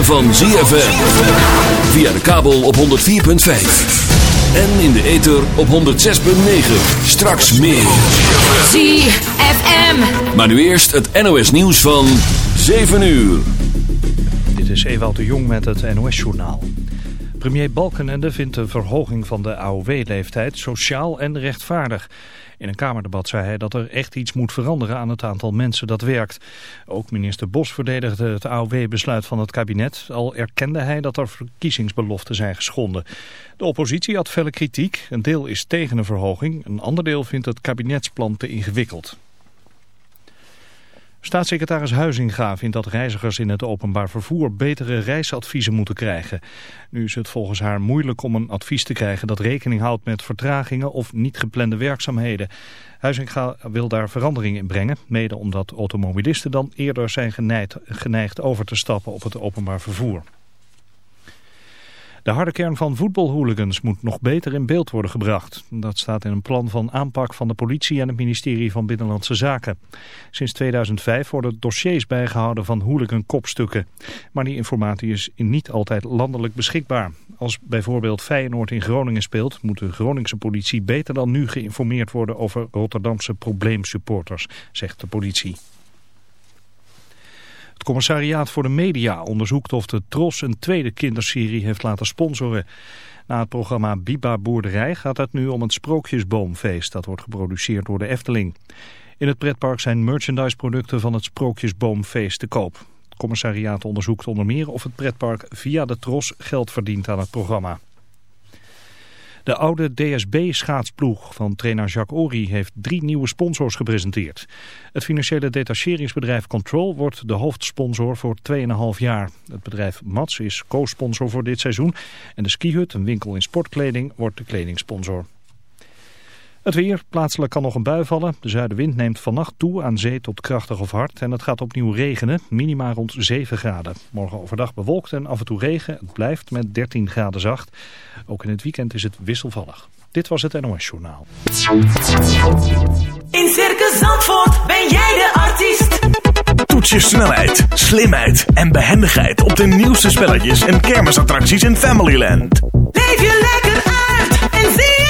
ritme van ZFM. Via de kabel op 104.5. En in de ether op 106.9. Straks meer. ZFM. Maar nu eerst het NOS nieuws van 7 uur. Dit is Ewout de Jong met het NOS-journaal. Premier Balkenende vindt de verhoging van de AOW-leeftijd sociaal en rechtvaardig. In een Kamerdebat zei hij dat er echt iets moet veranderen aan het aantal mensen dat werkt. Ook minister Bos verdedigde het AOW-besluit van het kabinet. Al erkende hij dat er verkiezingsbeloften zijn geschonden. De oppositie had felle kritiek. Een deel is tegen een verhoging. Een ander deel vindt het kabinetsplan te ingewikkeld. Staatssecretaris Huizinga vindt dat reizigers in het openbaar vervoer betere reisadviezen moeten krijgen. Nu is het volgens haar moeilijk om een advies te krijgen dat rekening houdt met vertragingen of niet geplande werkzaamheden. Huizinga wil daar verandering in brengen, mede omdat automobilisten dan eerder zijn geneigd, geneigd over te stappen op het openbaar vervoer. De harde kern van voetbalhooligans moet nog beter in beeld worden gebracht. Dat staat in een plan van aanpak van de politie en het ministerie van Binnenlandse Zaken. Sinds 2005 worden dossiers bijgehouden van hooligan-kopstukken. Maar die informatie is niet altijd landelijk beschikbaar. Als bijvoorbeeld Feyenoord in Groningen speelt... moet de Groningse politie beter dan nu geïnformeerd worden over Rotterdamse probleemsupporters, zegt de politie. Het commissariaat voor de media onderzoekt of de Tros een tweede kinderserie heeft laten sponsoren. Na het programma Biba Boerderij gaat het nu om het Sprookjesboomfeest. Dat wordt geproduceerd door de Efteling. In het pretpark zijn merchandiseproducten van het Sprookjesboomfeest te koop. Het commissariaat onderzoekt onder meer of het pretpark via de Tros geld verdient aan het programma. De oude DSB-schaatsploeg van trainer Jacques Ory heeft drie nieuwe sponsors gepresenteerd. Het financiële detacheringsbedrijf Control wordt de hoofdsponsor voor 2,5 jaar. Het bedrijf Mats is co-sponsor voor dit seizoen. En de skihut, een winkel in sportkleding, wordt de kledingsponsor. Het weer. Plaatselijk kan nog een bui vallen. De zuidenwind neemt vannacht toe aan zee tot krachtig of hard. En het gaat opnieuw regenen. Minima rond 7 graden. Morgen overdag bewolkt en af en toe regen. Het blijft met 13 graden zacht. Ook in het weekend is het wisselvallig. Dit was het NOS Journaal. In Circus Zandvoort ben jij de artiest. Toets je snelheid, slimheid en behendigheid op de nieuwste spelletjes en kermisattracties in Familyland. Leef je lekker uit en zie zelf.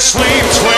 Sleep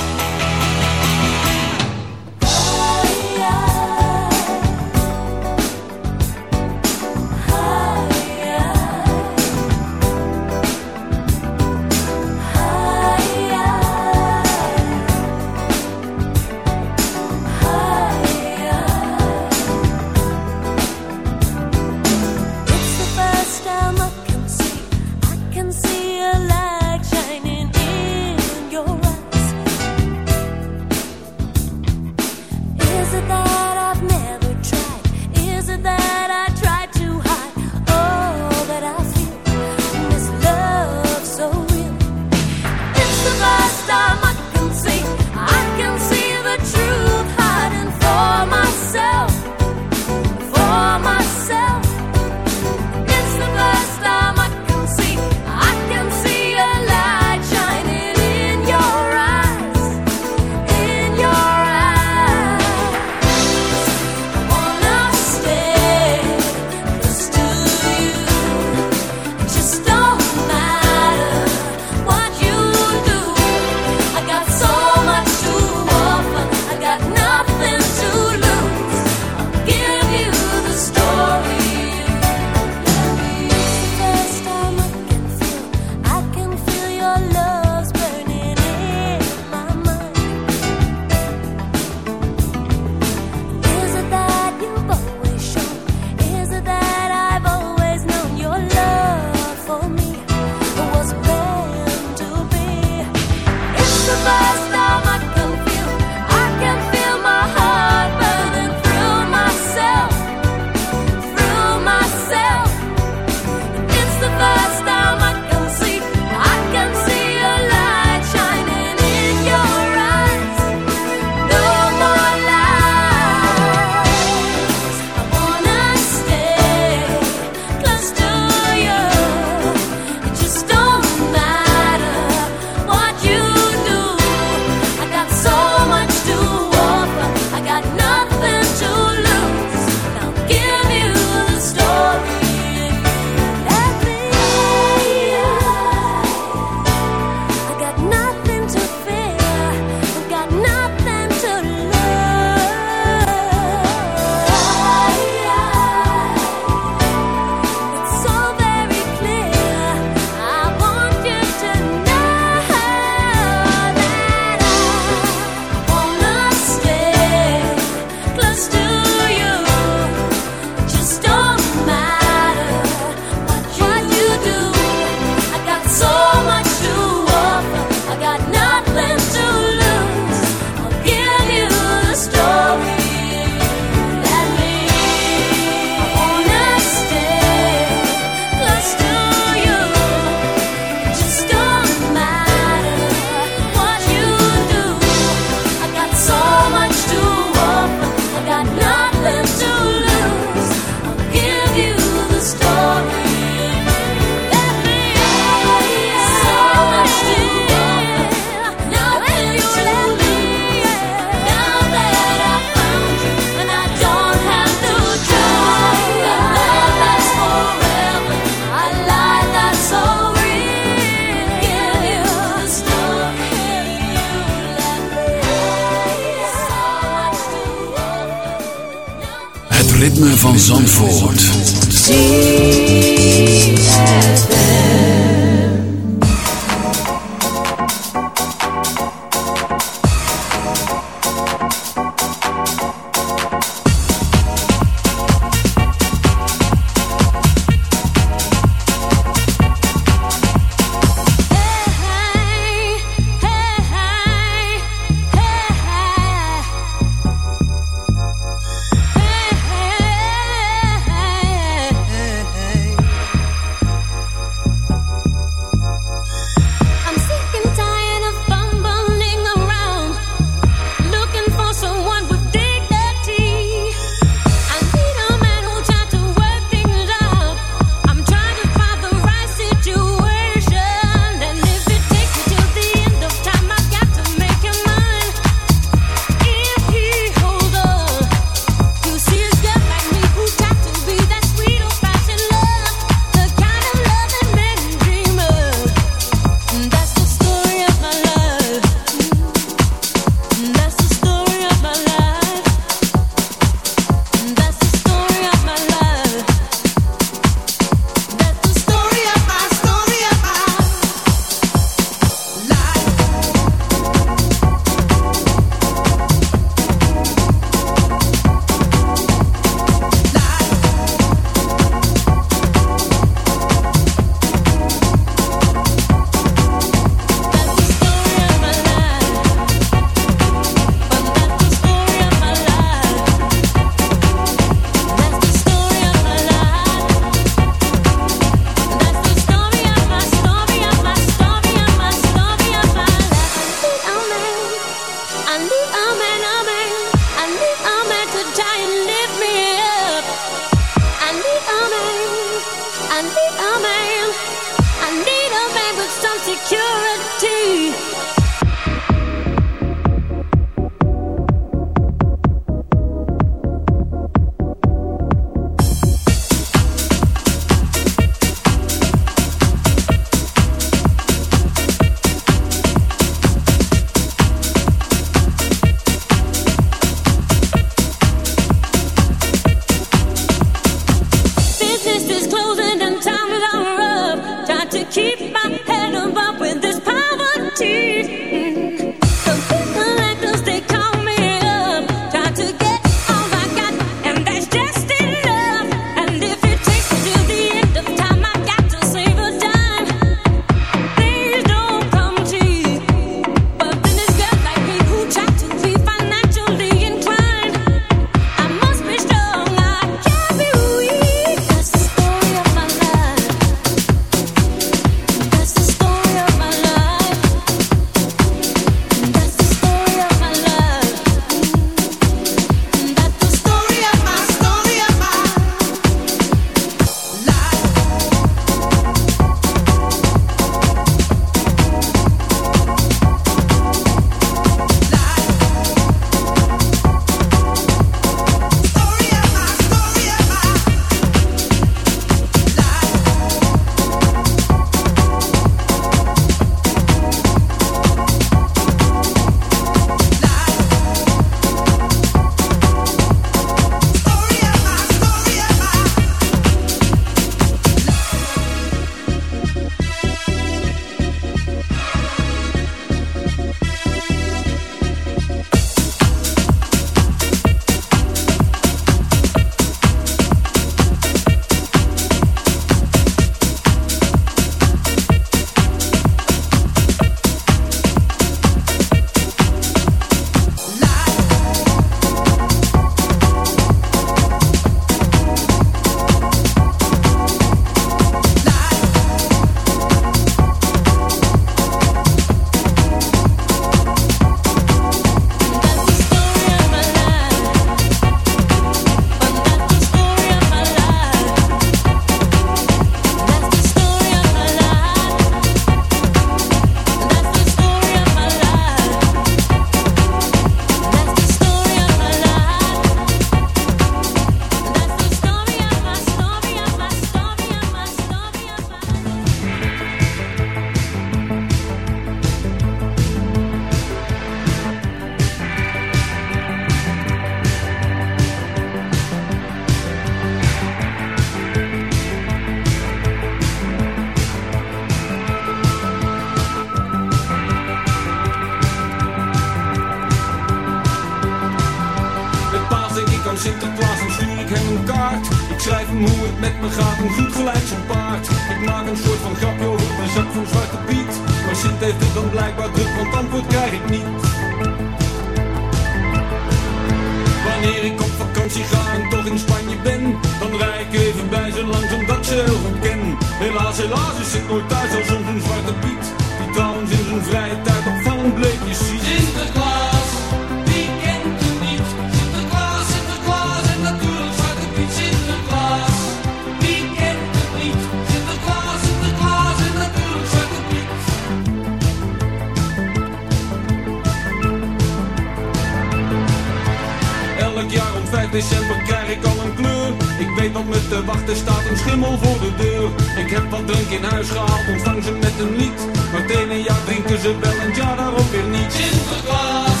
Weet wat me te wachten staat, een schimmel voor de deur. Ik heb wat drank in huis gehaald, ontvang ze met een lied. Maar het ene jaar drinken ze wel en jaar daarop weer niet. Sinterklaas,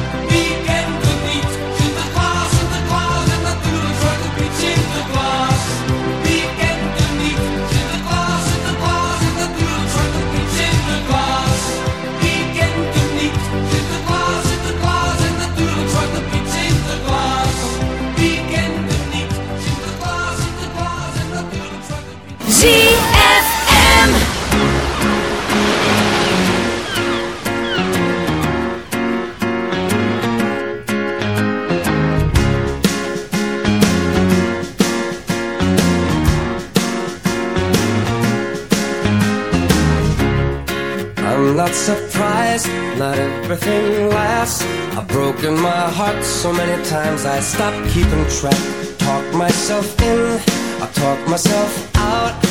I stopped keeping track. Talk myself in, I talk myself out.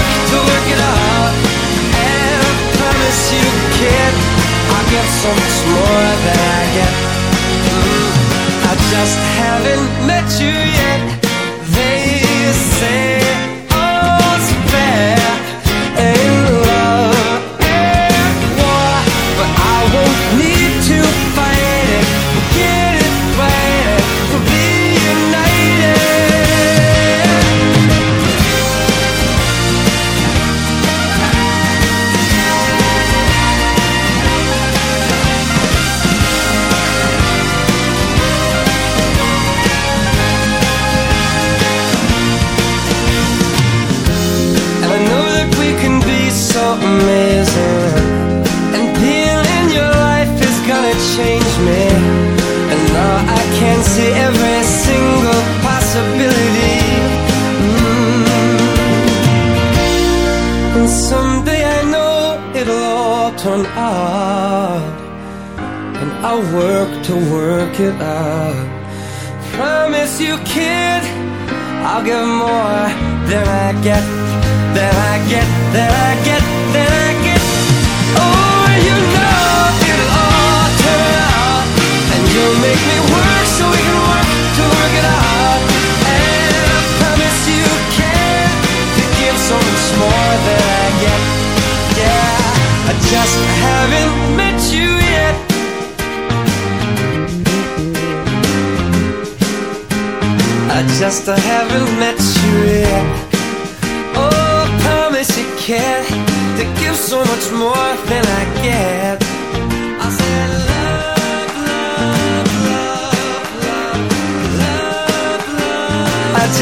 just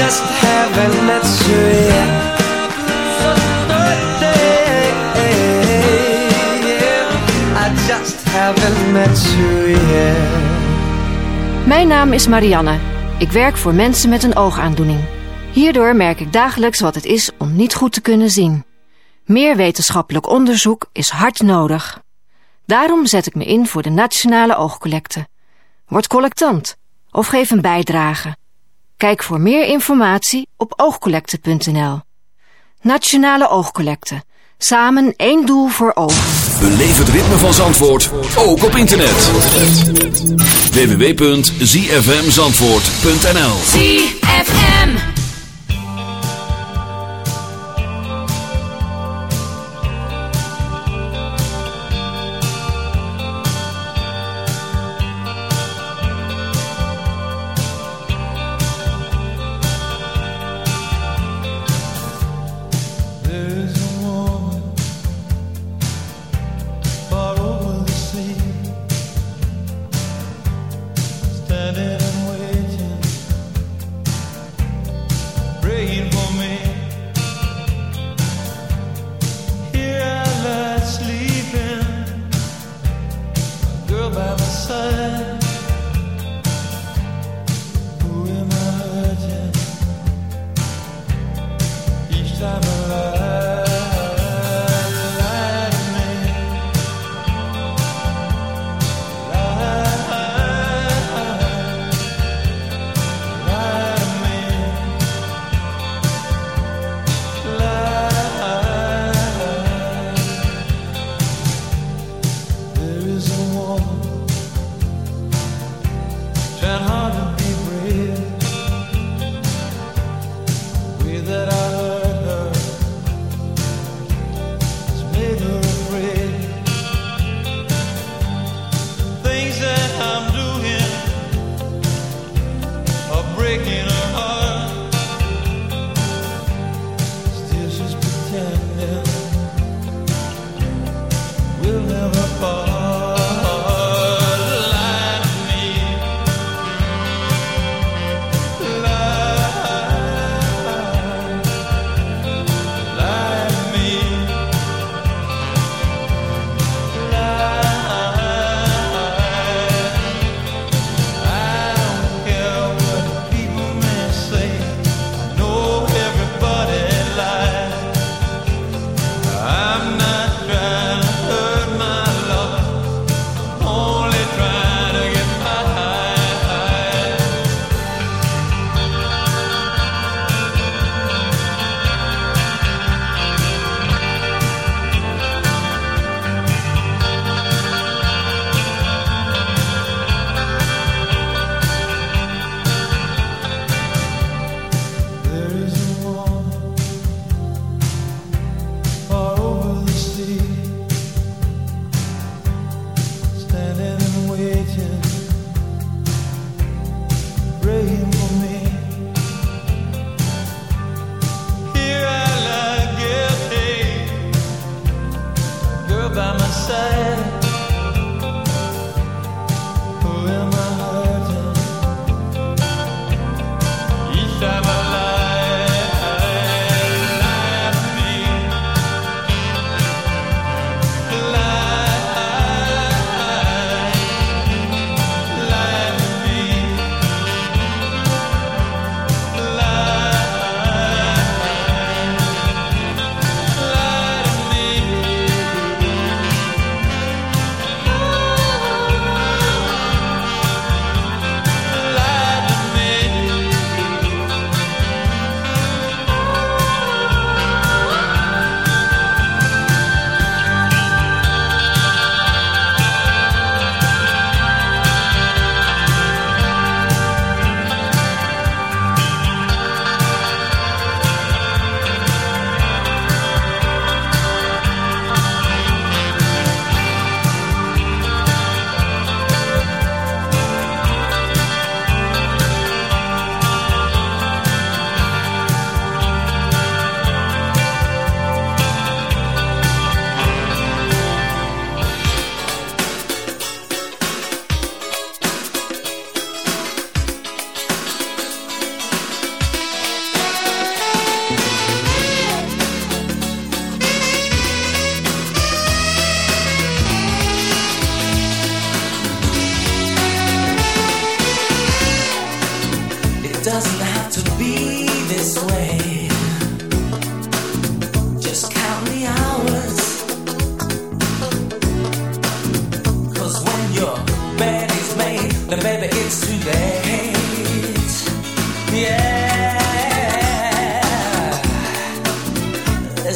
just haven't met you yet. I just you. Mijn naam is Marianne. Ik werk voor mensen met een oogaandoening. Hierdoor merk ik dagelijks wat het is om niet goed te kunnen zien. Meer wetenschappelijk onderzoek is hard nodig. Daarom zet ik me in voor de Nationale Oogcollecte. Word collectant of geef een bijdrage. Kijk voor meer informatie op oogcollecte.nl. Nationale Oogcollecte. Samen één doel voor ogen. Beleef het ritme van Zandvoort, ook op internet. www.zfmzandvoort.nl ZFM.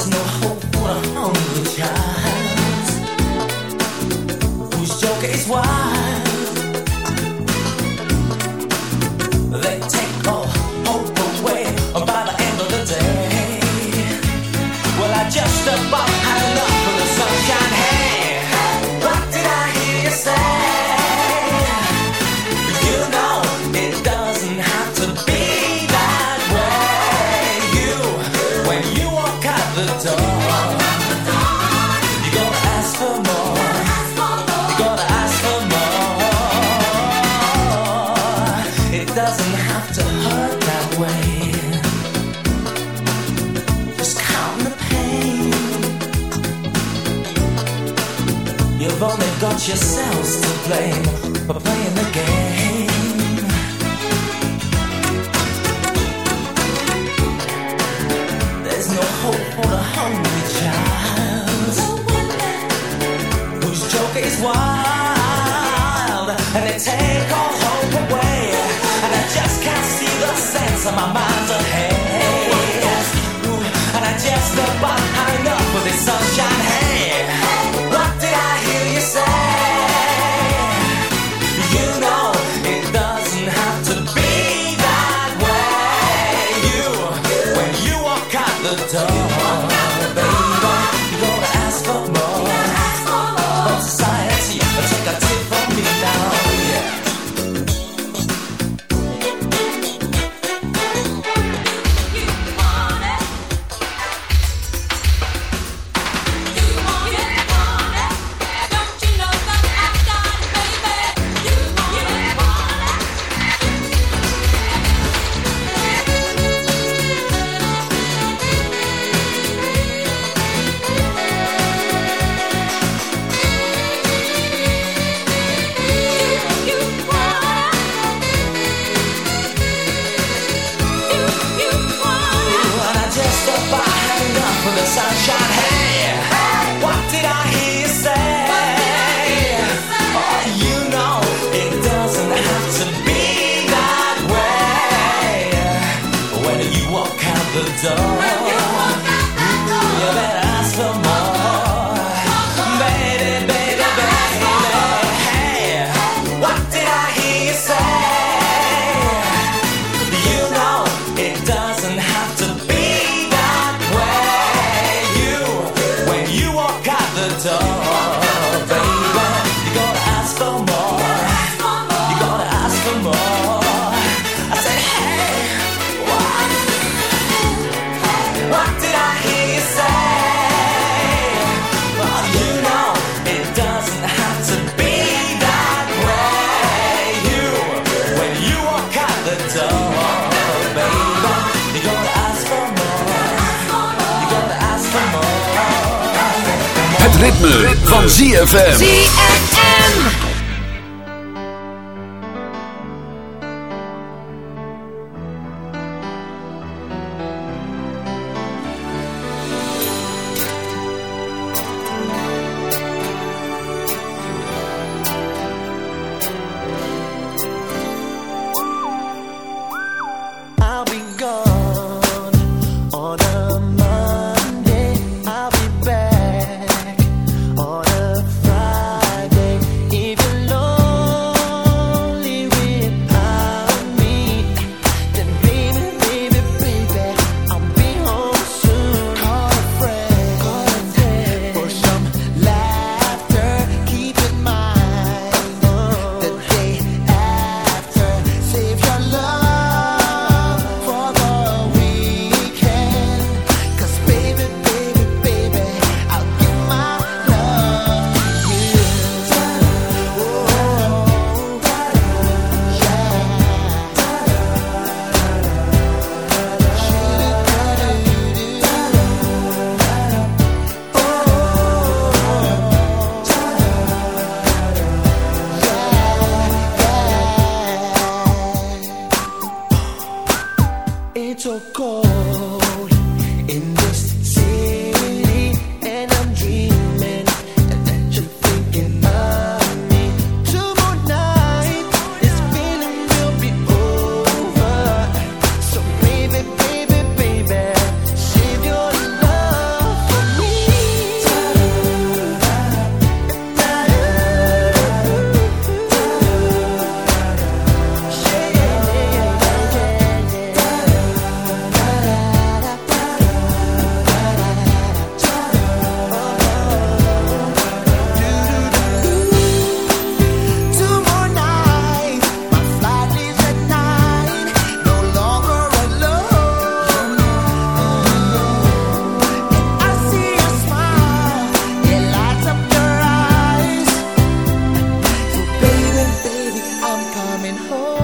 There's no hope for a hungry child. got yourselves to blame for playing the game. There's no hope for the hungry child. No one left. Whose joke is wild and they take all hope away. And I just can't see the sense of my mind's ahead. And I just about behind the coming home.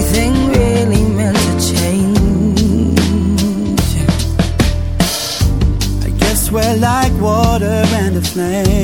really to change? I guess we're like water and a flame.